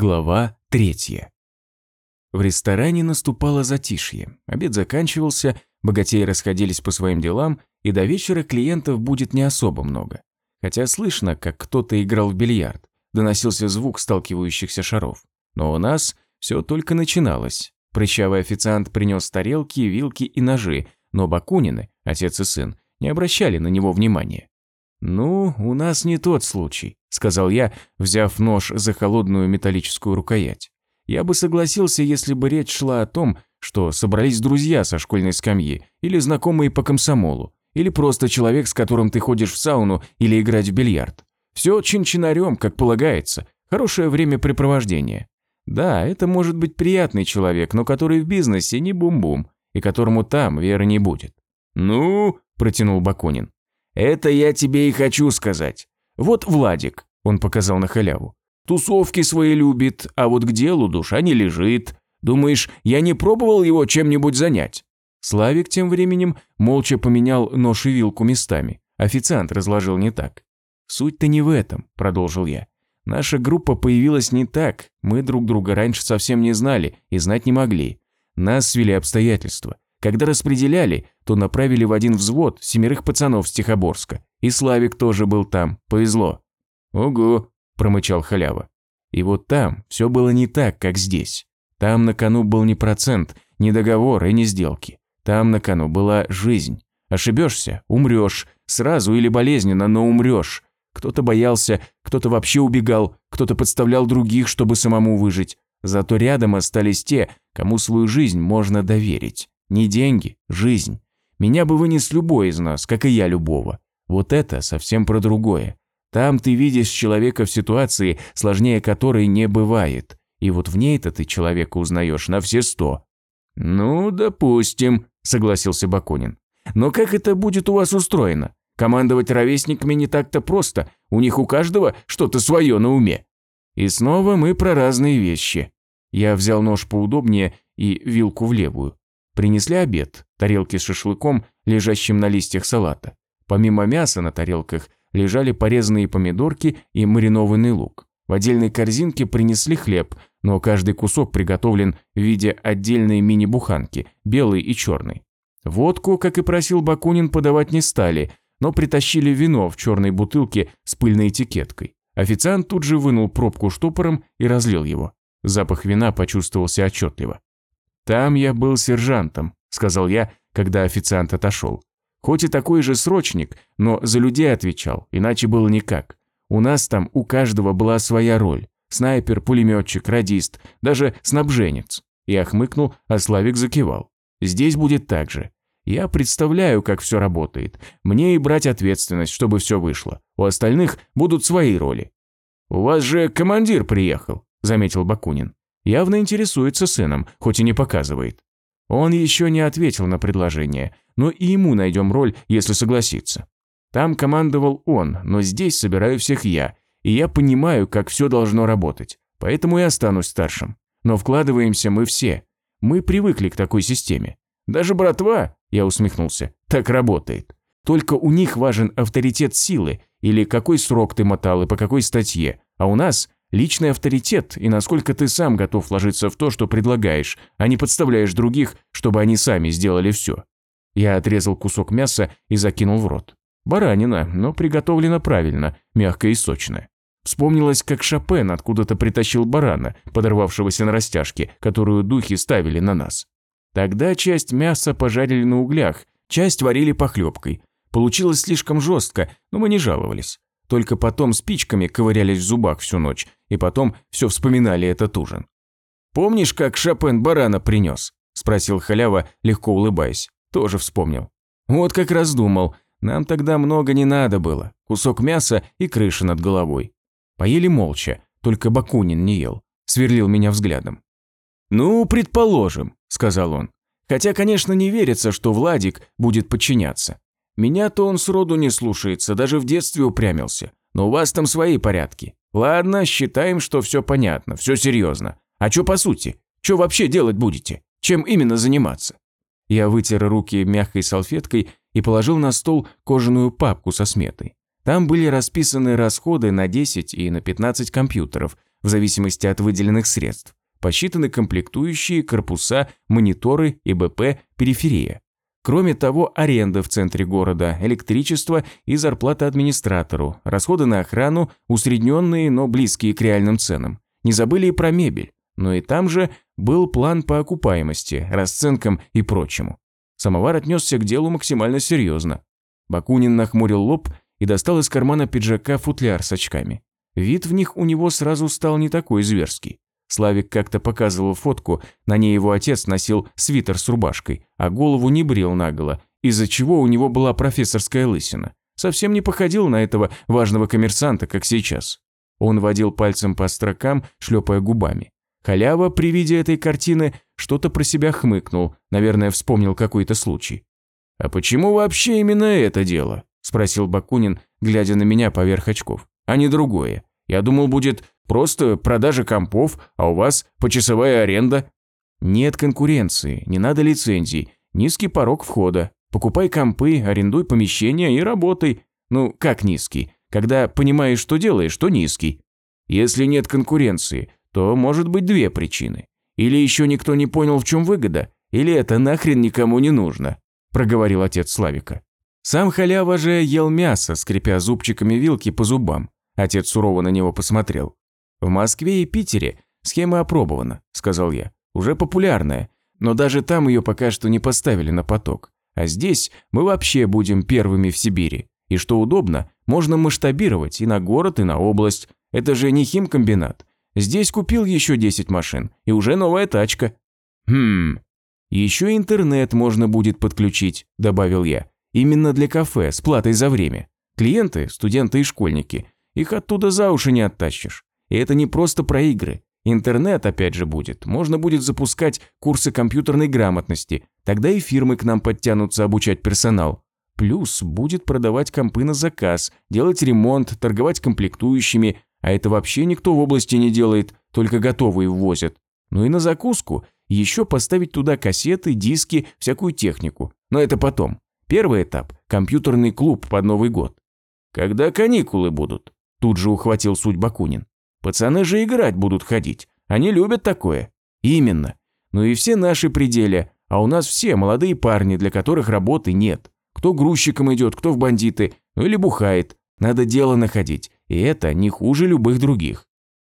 Глава третья. В ресторане наступало затишье. Обед заканчивался, богатеи расходились по своим делам, и до вечера клиентов будет не особо много. Хотя слышно, как кто-то играл в бильярд, доносился звук сталкивающихся шаров. Но у нас все только начиналось. Прыщавый официант принес тарелки, вилки и ножи, но Бакунины, отец и сын, не обращали на него внимания. «Ну, у нас не тот случай», – сказал я, взяв нож за холодную металлическую рукоять. «Я бы согласился, если бы речь шла о том, что собрались друзья со школьной скамьи, или знакомые по комсомолу, или просто человек, с которым ты ходишь в сауну или играть в бильярд. Все чин-чинарем, как полагается, хорошее времяпрепровождение. Да, это может быть приятный человек, но который в бизнесе не бум-бум, и которому там веры не будет». «Ну», – протянул Бакунин, это я тебе и хочу сказать. Вот Владик, он показал на халяву. Тусовки свои любит, а вот к делу душа не лежит. Думаешь, я не пробовал его чем-нибудь занять? Славик тем временем молча поменял нож и вилку местами. Официант разложил не так. «Суть-то не в этом», – продолжил я. «Наша группа появилась не так, мы друг друга раньше совсем не знали и знать не могли. Нас свели обстоятельства. Когда распределяли, то направили в один взвод семерых пацанов с Тихоборска. И Славик тоже был там, повезло. «Ого», – промычал халява. И вот там все было не так, как здесь. Там на кону был не процент, не договор и не сделки. Там на кону была жизнь. Ошибешься – умрешь. Сразу или болезненно, но умрешь. Кто-то боялся, кто-то вообще убегал, кто-то подставлял других, чтобы самому выжить. Зато рядом остались те, кому свою жизнь можно доверить. Не деньги, жизнь. Меня бы вынес любой из нас, как и я любого. Вот это совсем про другое. Там ты видишь человека в ситуации, сложнее которой не бывает. И вот в ней-то ты человека узнаешь на все сто. «Ну, допустим», – согласился Бакунин. «Но как это будет у вас устроено? Командовать ровесниками не так-то просто, у них у каждого что-то свое на уме». И снова мы про разные вещи. Я взял нож поудобнее и вилку в левую. Принесли обед, тарелки с шашлыком, лежащим на листьях салата. Помимо мяса на тарелках лежали порезанные помидорки и маринованный лук. В отдельной корзинке принесли хлеб, но каждый кусок приготовлен в виде отдельной мини-буханки, белой и черной. Водку, как и просил Бакунин, подавать не стали, но притащили вино в черной бутылке с пыльной этикеткой. Официант тут же вынул пробку штопором и разлил его. Запах вина почувствовался отчетливо. «Там я был сержантом», – сказал я, когда официант отошел. Хоть и такой же срочник, но за людей отвечал, иначе было никак. У нас там у каждого была своя роль. Снайпер, пулеметчик, радист, даже снабженец. Я хмыкнул, а Славик закивал. Здесь будет так же. Я представляю, как все работает. Мне и брать ответственность, чтобы все вышло. У остальных будут свои роли. «У вас же командир приехал», – заметил Бакунин. Явно интересуется сыном, хоть и не показывает. Он еще не ответил на предложение, но и ему найдем роль, если согласится. Там командовал он, но здесь собираю всех я, и я понимаю, как все должно работать, поэтому и останусь старшим. Но вкладываемся мы все. Мы привыкли к такой системе. Даже братва, я усмехнулся, так работает. Только у них важен авторитет силы, или какой срок ты мотал и по какой статье, а у нас Личный авторитет и насколько ты сам готов вложиться в то, что предлагаешь, а не подставляешь других, чтобы они сами сделали все. Я отрезал кусок мяса и закинул в рот. Баранина, но приготовлена правильно, мягкая и сочная. Вспомнилось, как Шопен откуда-то притащил барана, подорвавшегося на растяжке, которую духи ставили на нас. Тогда часть мяса пожарили на углях, часть варили похлебкой. Получилось слишком жестко, но мы не жаловались. Только потом спичками ковырялись в зубах всю ночь, и потом все вспоминали этот ужин. «Помнишь, как Шопен барана принес?» – спросил халява, легко улыбаясь. Тоже вспомнил. «Вот как раз думал. Нам тогда много не надо было. Кусок мяса и крыша над головой». Поели молча, только Бакунин не ел. Сверлил меня взглядом. «Ну, предположим», – сказал он. «Хотя, конечно, не верится, что Владик будет подчиняться. Меня-то он сроду не слушается, даже в детстве упрямился. Но у вас там свои порядки. Ладно, считаем, что все понятно, все серьезно. А что по сути? Что вообще делать будете? Чем именно заниматься? Я вытер руки мягкой салфеткой и положил на стол кожаную папку со сметой. Там были расписаны расходы на 10 и на 15 компьютеров, в зависимости от выделенных средств. Посчитаны комплектующие, корпуса, мониторы, ИБП, периферия. Кроме того, аренда в центре города, электричество и зарплата администратору, расходы на охрану, усредненные, но близкие к реальным ценам. Не забыли и про мебель. Но и там же был план по окупаемости, расценкам и прочему. Самовар отнесся к делу максимально серьезно. Бакунин нахмурил лоб и достал из кармана пиджака футляр с очками. Вид в них у него сразу стал не такой зверский. Славик как-то показывал фотку, на ней его отец носил свитер с рубашкой, а голову не брил наголо, из-за чего у него была профессорская лысина. Совсем не походил на этого важного коммерсанта, как сейчас. Он водил пальцем по строкам, шлепая губами. Халява при виде этой картины что-то про себя хмыкнул, наверное, вспомнил какой-то случай. «А почему вообще именно это дело?» – спросил Бакунин, глядя на меня поверх очков, а не другое. Я думал, будет просто продажа компов, а у вас почасовая аренда. Нет конкуренции, не надо лицензий, низкий порог входа. Покупай компы, арендуй помещение и работай. Ну, как низкий? Когда понимаешь, что делаешь, то низкий. Если нет конкуренции, то может быть две причины. Или еще никто не понял, в чем выгода, или это нахрен никому не нужно, проговорил отец Славика. Сам халява же ел мясо, скрипя зубчиками вилки по зубам. Отец сурово на него посмотрел. «В Москве и Питере схема опробована», – сказал я. «Уже популярная, но даже там ее пока что не поставили на поток. А здесь мы вообще будем первыми в Сибири. И что удобно, можно масштабировать и на город, и на область. Это же не химкомбинат. Здесь купил еще 10 машин, и уже новая тачка». «Хм, еще интернет можно будет подключить», – добавил я. «Именно для кафе, с платой за время. Клиенты, студенты и школьники – их оттуда за уши не оттащишь. И это не просто про игры. Интернет опять же будет. Можно будет запускать курсы компьютерной грамотности. Тогда и фирмы к нам подтянутся обучать персонал. Плюс будет продавать компы на заказ, делать ремонт, торговать комплектующими. А это вообще никто в области не делает, только готовые ввозят. Ну и на закуску еще поставить туда кассеты, диски, всякую технику. Но это потом. Первый этап – компьютерный клуб под Новый год. Когда каникулы будут? Тут же ухватил суть Бакунин. Пацаны же играть будут ходить. Они любят такое. Именно. Ну и все наши пределы, а у нас все молодые парни, для которых работы нет. Кто грузчиком идет, кто в бандиты, ну или бухает. Надо дело находить, и это не хуже любых других.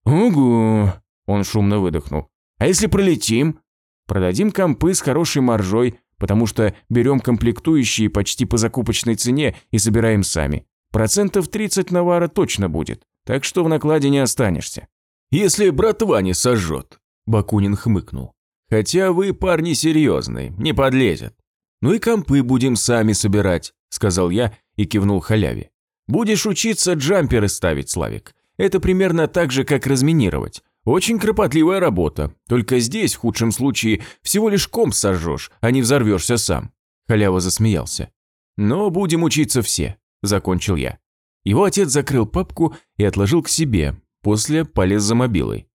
«Угу», – он шумно выдохнул. «А если пролетим?» «Продадим компы с хорошей маржой, потому что берем комплектующие почти по закупочной цене и собираем сами. Процентов 30 навара точно будет, так что в накладе не останешься. Если братва не сожжет, Бакунин хмыкнул. Хотя вы, парни, серьезные, не подлезет. Ну и компы будем сами собирать, сказал я и кивнул халяве. Будешь учиться джамперы ставить, Славик. Это примерно так же, как разминировать. Очень кропотливая работа. Только здесь, в худшем случае, всего лишь комп сожжешь, а не взорвешься сам. Халява засмеялся. Но будем учиться все. – закончил я. Его отец закрыл папку и отложил к себе, после полез за мобилой.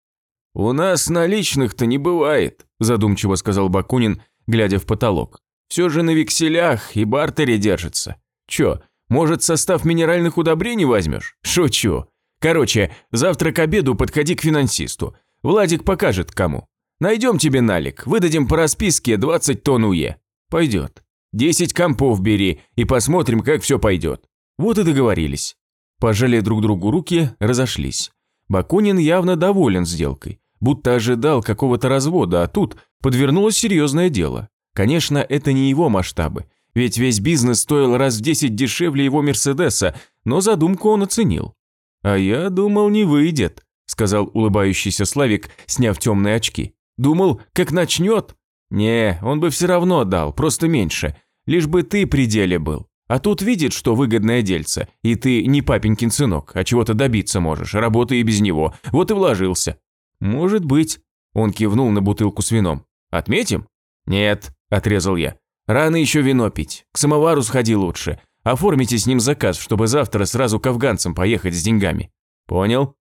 «У нас наличных-то не бывает», – задумчиво сказал Бакунин, глядя в потолок. «Все же на векселях и бартере держится. Чё, может, состав минеральных удобрений возьмешь? Шучу. Короче, завтра к обеду подходи к финансисту. Владик покажет, кому. Найдем тебе налик, выдадим по расписке 20 тонн УЕ. Пойдет. 10 компов бери и посмотрим, как все пойдет. Вот и договорились. Пожали друг другу руки, разошлись. Бакунин явно доволен сделкой, будто ожидал какого-то развода, а тут подвернулось серьезное дело. Конечно, это не его масштабы, ведь весь бизнес стоил раз в 10 дешевле его Мерседеса, но задумку он оценил. «А я думал, не выйдет», – сказал улыбающийся Славик, сняв темные очки. «Думал, как начнет?» «Не, он бы все равно дал, просто меньше, лишь бы ты при деле был. А тут видит, что выгодное дельце, и ты не папенькин сынок, а чего-то добиться можешь, работай и без него, вот и вложился». «Может быть», – он кивнул на бутылку с вином. «Отметим?» «Нет», – отрезал я. «Рано еще вино пить, к самовару сходи лучше. Оформите с ним заказ, чтобы завтра сразу к афганцам поехать с деньгами». «Понял?»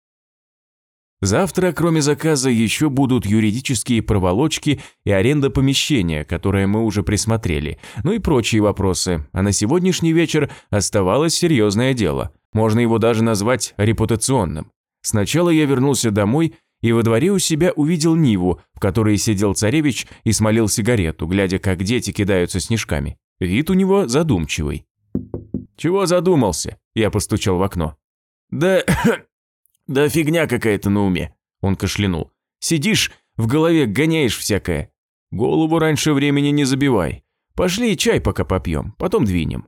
Завтра, кроме заказа, еще будут юридические проволочки и аренда помещения, которое мы уже присмотрели, ну и прочие вопросы. А на сегодняшний вечер оставалось серьезное дело. Можно его даже назвать репутационным. Сначала я вернулся домой и во дворе у себя увидел Ниву, в которой сидел царевич и смолил сигарету, глядя, как дети кидаются снежками. Вид у него задумчивый. «Чего задумался?» – я постучал в окно. «Да... да фигня какая-то на уме», – он кашлянул. «Сидишь, в голове гоняешь всякое. Голову раньше времени не забивай. Пошли чай пока попьем, потом двинем».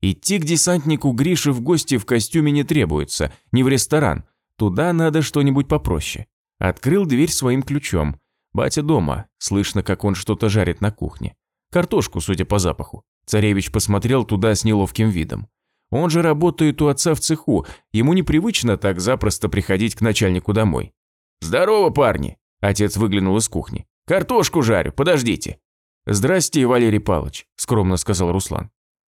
Идти к десантнику Грише в гости в костюме не требуется, не в ресторан. Туда надо что-нибудь попроще. Открыл дверь своим ключом. Батя дома, слышно, как он что-то жарит на кухне. Картошку, судя по запаху. Царевич посмотрел туда с неловким видом. Он же работает у отца в цеху, ему непривычно так запросто приходить к начальнику домой. «Здорово, парни!» – отец выглянул из кухни. «Картошку жарю, подождите!» «Здрасте, Валерий Павлович», – скромно сказал Руслан.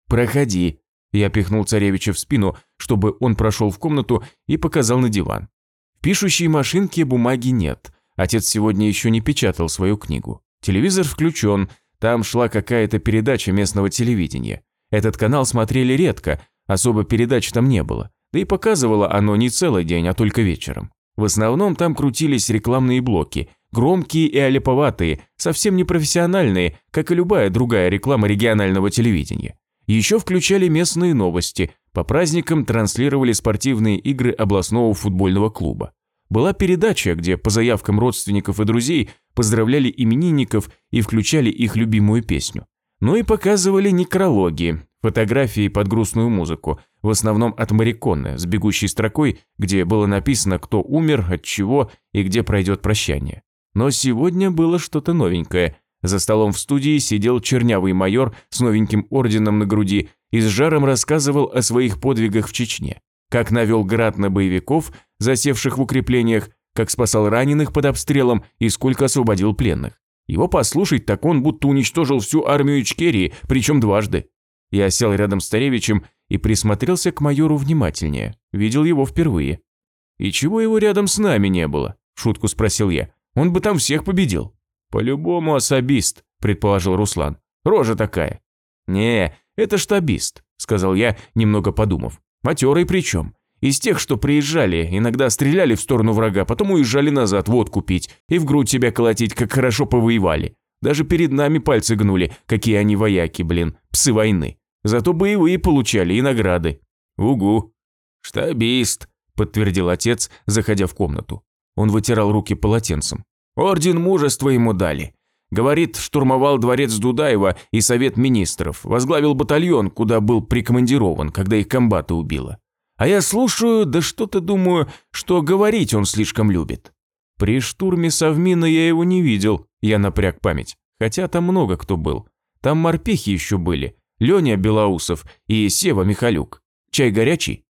«Проходи». Я пихнул царевича в спину, чтобы он прошел в комнату и показал на диван. В пишущей машинке бумаги нет. Отец сегодня еще не печатал свою книгу. Телевизор включен, там шла какая-то передача местного телевидения. Этот канал смотрели редко, особо передач там не было. Да и показывало оно не целый день, а только вечером. В основном там крутились рекламные блоки, громкие и олиповатые, совсем не профессиональные, как и любая другая реклама регионального телевидения. Еще включали местные новости, по праздникам транслировали спортивные игры областного футбольного клуба. Была передача, где по заявкам родственников и друзей поздравляли именинников и включали их любимую песню. Ну и показывали некрологи, фотографии под грустную музыку, в основном от Мариконы, с бегущей строкой, где было написано, кто умер, от чего и где пройдет прощание. Но сегодня было что-то новенькое – за столом в студии сидел чернявый майор с новеньким орденом на груди и с жаром рассказывал о своих подвигах в Чечне. Как навел град на боевиков, засевших в укреплениях, как спасал раненых под обстрелом и сколько освободил пленных. Его послушать, так он будто уничтожил всю армию Ичкерии, причем дважды. Я сел рядом с Старевичем и присмотрелся к майору внимательнее. Видел его впервые. «И чего его рядом с нами не было?» – шутку спросил я. «Он бы там всех победил». «По-любому особист», – предположил Руслан. «Рожа такая». «Не, это штабист», – сказал я, немного подумав. «Матерый причем. Из тех, что приезжали, иногда стреляли в сторону врага, потом уезжали назад водку пить и в грудь себя колотить, как хорошо повоевали. Даже перед нами пальцы гнули, какие они вояки, блин, псы войны. Зато боевые получали и награды». «Угу». «Штабист», – подтвердил отец, заходя в комнату. Он вытирал руки полотенцем. Орден мужества ему дали. Говорит, штурмовал дворец Дудаева и совет министров, возглавил батальон, куда был прикомандирован, когда их комбата убило. А я слушаю, да что-то думаю, что говорить он слишком любит. При штурме Совмина я его не видел, я напряг память. Хотя там много кто был. Там морпехи еще были, Леня Белоусов и Сева Михалюк. Чай горячий?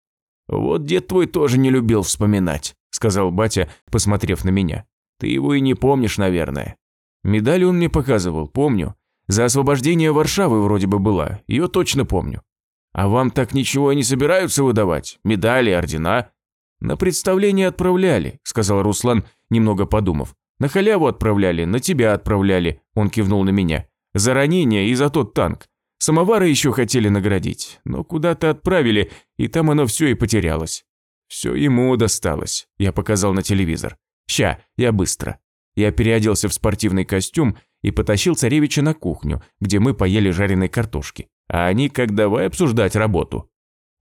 Вот дед твой тоже не любил вспоминать, сказал батя, посмотрев на меня. Ты его и не помнишь, наверное. Медаль он мне показывал, помню. За освобождение Варшавы вроде бы была, ее точно помню. А вам так ничего и не собираются выдавать? Медали, ордена? На представление отправляли, сказал Руслан, немного подумав. На халяву отправляли, на тебя отправляли, он кивнул на меня. За ранение и за тот танк. Самовары еще хотели наградить, но куда-то отправили, и там оно все и потерялось. Все ему досталось, я показал на телевизор. «Ща, я быстро». Я переоделся в спортивный костюм и потащил царевича на кухню, где мы поели жареной картошки. А они как давай обсуждать работу.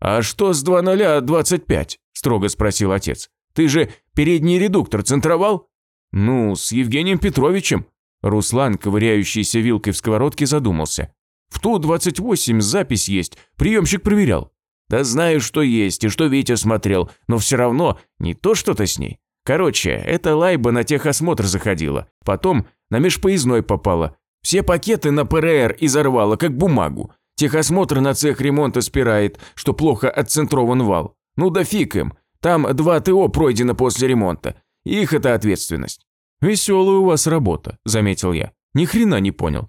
«А что с 2025?» – строго спросил отец. «Ты же передний редуктор центровал?» «Ну, с Евгением Петровичем». Руслан, ковыряющийся вилкой в сковородке, задумался. «В Ту-28 запись есть, приемщик проверял». «Да знаю, что есть и что Витя смотрел, но все равно не то что-то с ней. Короче, эта лайба на техосмотр заходила, потом на межпоездной попала. Все пакеты на ПРР изорвала, как бумагу. Техосмотр на цех ремонта спирает, что плохо отцентрован вал. Ну да фиг им, там два ТО пройдено после ремонта. Их это ответственность. «Веселая у вас работа», – заметил я. Ни хрена не понял.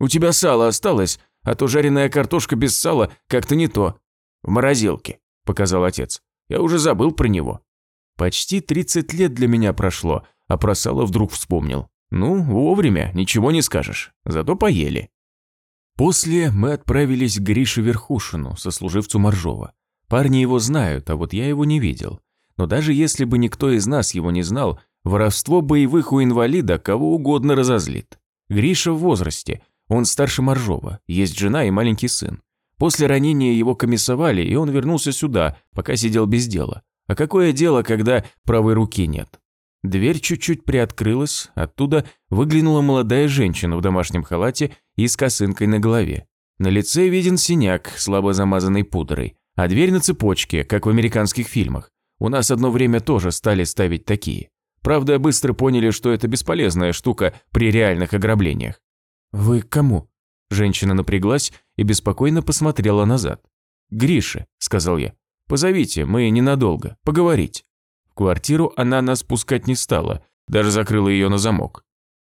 «У тебя сало осталось, а то жареная картошка без сала как-то не то». «В морозилке», – показал отец. «Я уже забыл про него». Почти 30 лет для меня прошло, а про сало вдруг вспомнил. Ну, вовремя, ничего не скажешь. Зато поели. После мы отправились к Грише Верхушину, сослуживцу Моржова. Парни его знают, а вот я его не видел. Но даже если бы никто из нас его не знал, Воровство боевых у инвалида кого угодно разозлит. Гриша в возрасте, он старше Моржова, есть жена и маленький сын. После ранения его комиссовали, и он вернулся сюда, пока сидел без дела. А какое дело, когда правой руки нет? Дверь чуть-чуть приоткрылась, оттуда выглянула молодая женщина в домашнем халате и с косынкой на голове. На лице виден синяк, слабо замазанный пудрой, а дверь на цепочке, как в американских фильмах. У нас одно время тоже стали ставить такие. Правда, быстро поняли, что это бесполезная штука при реальных ограблениях. «Вы кому?» Женщина напряглась и беспокойно посмотрела назад. «Грише», – сказал я. «Позовите, мы ненадолго, поговорить». В квартиру она нас пускать не стала, даже закрыла ее на замок.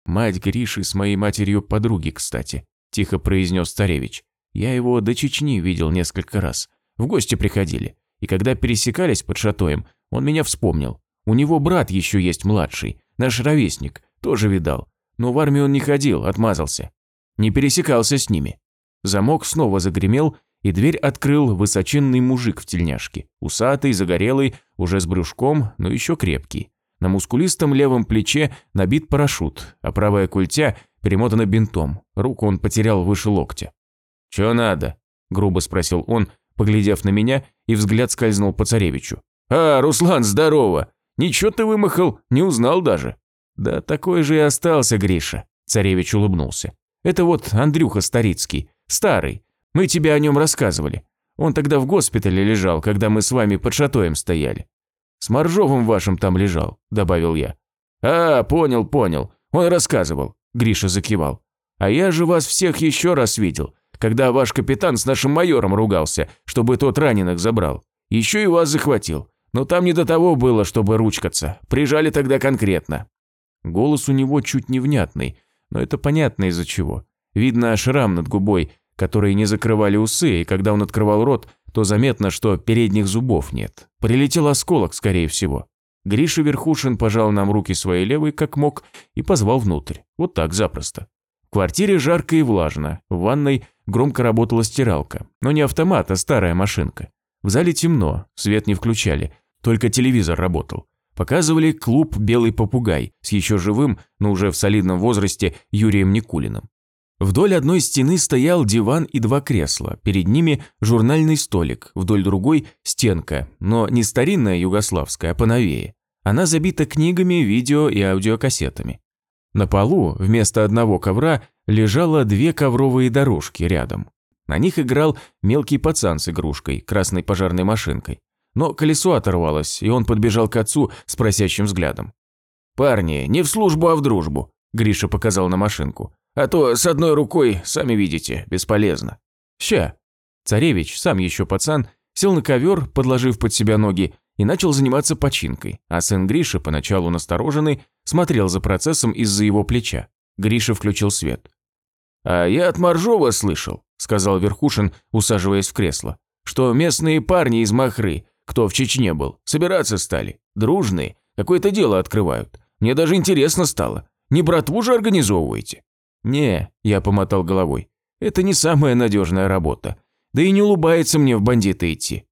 «Мать Гриши с моей матерью подруги, кстати», – тихо произнес Старевич. «Я его до Чечни видел несколько раз. В гости приходили. И когда пересекались под шатоем, он меня вспомнил. У него брат еще есть младший, наш ровесник, тоже видал. Но в армию он не ходил, отмазался. Не пересекался с ними. Замок снова загремел, и дверь открыл высоченный мужик в тельняшке. Усатый, загорелый, уже с брюшком, но еще крепкий. На мускулистом левом плече набит парашют, а правая культя перемотана бинтом. Руку он потерял выше локтя. «Чё надо?» – грубо спросил он, поглядев на меня, и взгляд скользнул по царевичу. «А, Руслан, здорово! Ничего ты вымахал, не узнал даже». «Да такой же и остался Гриша», – царевич улыбнулся. «Это вот Андрюха Старицкий, старый. Мы тебе о нем рассказывали. Он тогда в госпитале лежал, когда мы с вами под шатоем стояли. С Моржовым вашим там лежал», – добавил я. «А, понял, понял. Он рассказывал», – Гриша закивал. «А я же вас всех еще раз видел, когда ваш капитан с нашим майором ругался, чтобы тот раненых забрал. Еще и вас захватил. Но там не до того было, чтобы ручкаться. Прижали тогда конкретно. Голос у него чуть невнятный, но это понятно из-за чего. Видно шрам над губой, который не закрывали усы, и когда он открывал рот, то заметно, что передних зубов нет. Прилетел осколок, скорее всего. Гриша Верхушин пожал нам руки своей левой, как мог, и позвал внутрь. Вот так, запросто. В квартире жарко и влажно. В ванной громко работала стиралка. Но не автомат, а старая машинка. В зале темно, свет не включали, только телевизор работал. Показывали клуб «Белый попугай» с еще живым, но уже в солидном возрасте Юрием Никулиным. Вдоль одной стены стоял диван и два кресла, перед ними журнальный столик, вдоль другой – стенка, но не старинная югославская, а поновее. Она забита книгами, видео и аудиокассетами. На полу вместо одного ковра лежало две ковровые дорожки рядом. На них играл мелкий пацан с игрушкой, красной пожарной машинкой. Но колесо оторвалось, и он подбежал к отцу с просящим взглядом. «Парни, не в службу, а в дружбу», – Гриша показал на машинку. «А то с одной рукой, сами видите, бесполезно». «Ща». Царевич, сам еще пацан, сел на ковер, подложив под себя ноги, и начал заниматься починкой, а сын Гриша, поначалу настороженный, смотрел за процессом из-за его плеча. Гриша включил свет. «А я от Моржова слышал», – сказал Верхушин, усаживаясь в кресло, «что местные парни из Махры кто в Чечне был, собираться стали. Дружные, какое-то дело открывают. Мне даже интересно стало. Не братву же организовываете?» «Не», – я помотал головой. «Это не самая надежная работа. Да и не улыбается мне в бандиты идти».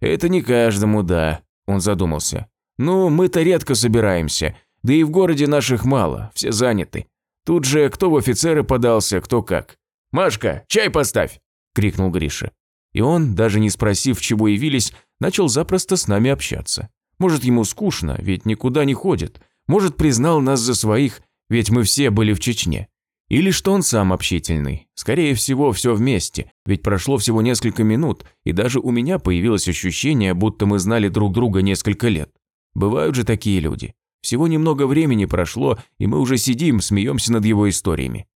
«Это не каждому, да», – он задумался. «Ну, мы-то редко собираемся, да и в городе наших мало, все заняты. Тут же кто в офицеры подался, кто как. «Машка, чай поставь!» – крикнул Гриша. И он, даже не спросив, чего явились, начал запросто с нами общаться. Может, ему скучно, ведь никуда не ходит. Может, признал нас за своих, ведь мы все были в Чечне. Или что он сам общительный. Скорее всего, все вместе, ведь прошло всего несколько минут, и даже у меня появилось ощущение, будто мы знали друг друга несколько лет. Бывают же такие люди. Всего немного времени прошло, и мы уже сидим, смеемся над его историями.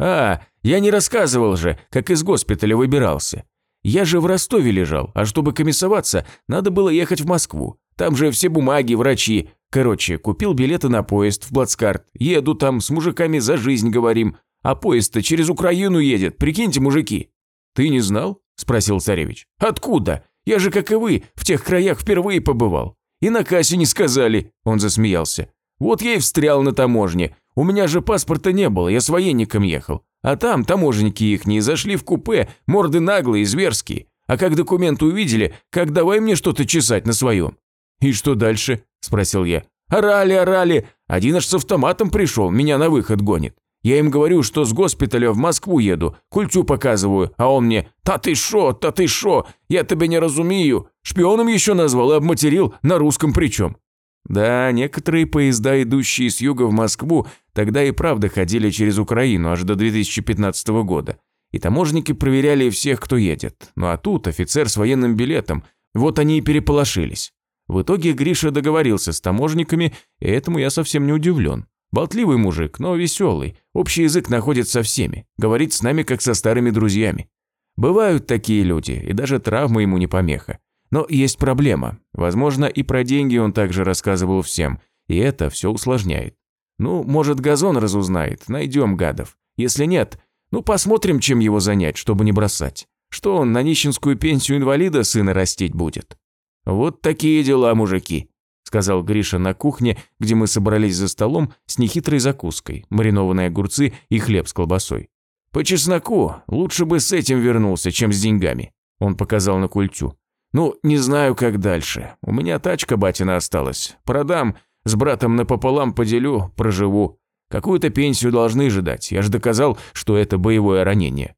«А, я не рассказывал же, как из госпиталя выбирался. Я же в Ростове лежал, а чтобы комиссоваться, надо было ехать в Москву. Там же все бумаги, врачи. Короче, купил билеты на поезд в Плацкарт. Еду там, с мужиками за жизнь говорим. А поезд-то через Украину едет, прикиньте, мужики». «Ты не знал?» – спросил царевич. «Откуда? Я же, как и вы, в тех краях впервые побывал. И на кассе не сказали», – он засмеялся. «Вот я и встрял на таможне. У меня же паспорта не было, я с военником ехал. А там таможенники ихние зашли в купе, морды наглые, зверские. А как документы увидели, как давай мне что-то чесать на своем. «И что дальше?» – спросил я. «Орали, орали, Один аж с автоматом пришел, меня на выход гонит. Я им говорю, что с госпиталя в Москву еду, культю показываю, а он мне «Та ты шо, та ты шо, я тебя не разумею». Шпионом еще назвал и обматерил, на русском причем. Да, некоторые поезда, идущие с юга в Москву, тогда и правда ходили через Украину аж до 2015 года. И таможники проверяли всех, кто едет. Ну а тут офицер с военным билетом, вот они и переполошились. В итоге Гриша договорился с таможниками, и этому я совсем не удивлен. Болтливый мужик, но веселый, общий язык находит со всеми, говорит с нами как со старыми друзьями. Бывают такие люди, и даже травма ему не помеха. Но есть проблема. Возможно, и про деньги он также рассказывал всем, и это все усложняет. Ну, может, газон разузнает, найдем гадов. Если нет, ну посмотрим, чем его занять, чтобы не бросать. Что он на нищенскую пенсию инвалида сына растить будет? Вот такие дела, мужики, сказал Гриша на кухне, где мы собрались за столом с нехитрой закуской, маринованные огурцы и хлеб с колбасой. По чесноку лучше бы с этим вернулся, чем с деньгами. Он показал на культю. Ну, не знаю, как дальше. У меня тачка батина осталась. Продам, с братом напополам поделю, проживу. Какую-то пенсию должны же дать. Я же доказал, что это боевое ранение.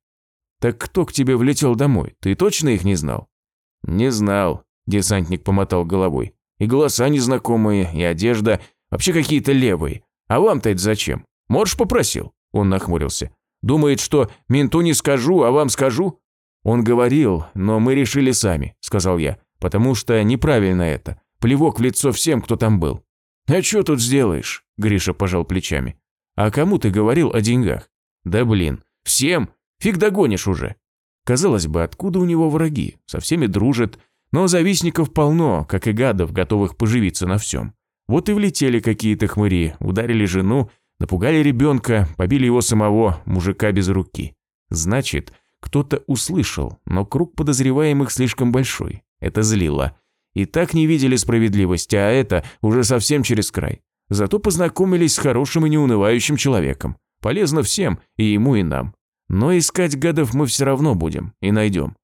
Так кто к тебе влетел домой? Ты точно их не знал? Не знал, десантник помотал головой. И голоса незнакомые, и одежда, вообще какие-то левые. А вам-то это зачем? Можешь попросил? Он нахмурился. Думает, что менту не скажу, а вам скажу? «Он говорил, но мы решили сами», – сказал я, – «потому что неправильно это. Плевок в лицо всем, кто там был». «А что тут сделаешь?» – Гриша пожал плечами. «А кому ты говорил о деньгах?» «Да блин, всем! Фиг догонишь уже!» Казалось бы, откуда у него враги? Со всеми дружит, но завистников полно, как и гадов, готовых поживиться на всем. Вот и влетели какие-то хмыри, ударили жену, напугали ребенка, побили его самого, мужика без руки. Значит, кто-то услышал, но круг подозреваемых слишком большой. Это злило. И так не видели справедливости, а это уже совсем через край. Зато познакомились с хорошим и неунывающим человеком. Полезно всем, и ему, и нам. Но искать гадов мы все равно будем и найдем.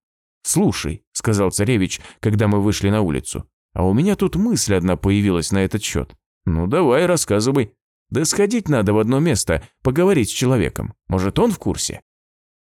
«Слушай», – сказал царевич, когда мы вышли на улицу, «а у меня тут мысль одна появилась на этот счет. Ну давай, рассказывай. Да сходить надо в одно место, поговорить с человеком. Может, он в курсе?»